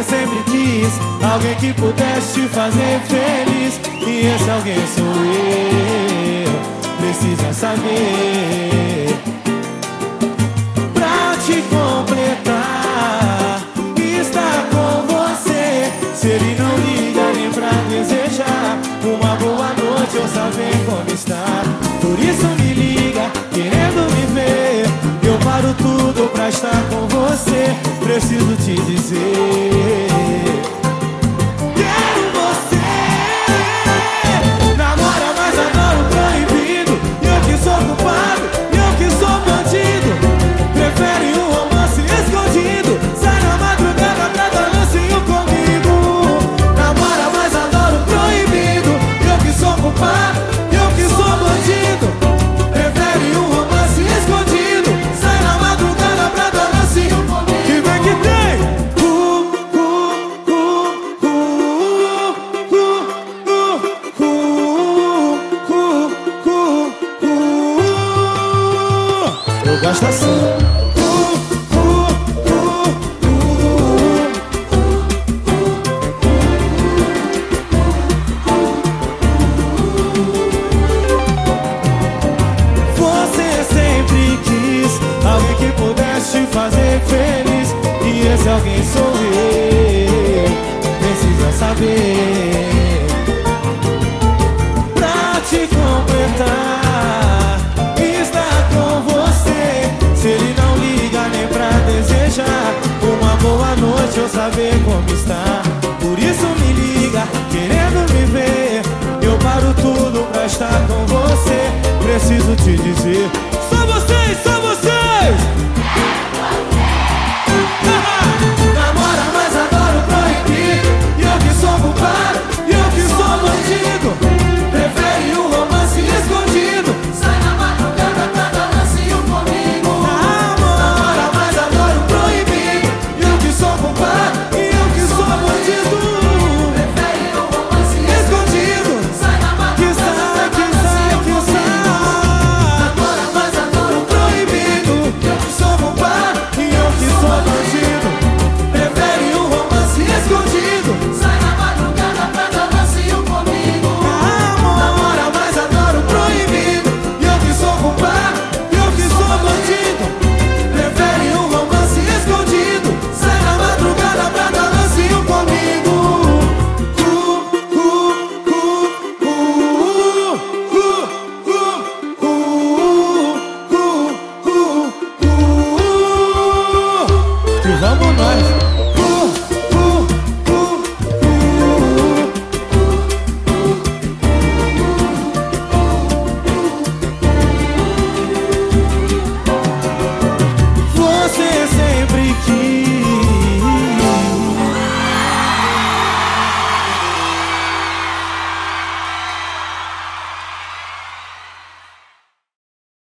Você sempre quis alguém que pudesse te fazer feliz. E esse alguém sou eu. Precisa saber. Pra te completar, estar com você. Se ele não liga nem pra desejar uma boa noite ou saber como está. Por isso me liga, querendo me ver. Paro tudo pra estar com você. Preciso te dizer. Gosto assim. Você sempre quis alguém que pudesse te fazer feliz. E esse alguém sou eu. Precisa saber. Pra te completar, uma boa noite ou saber como está. Por isso me liga, querendo me ver. Eu paro tudo pra estar com você. Preciso te dizer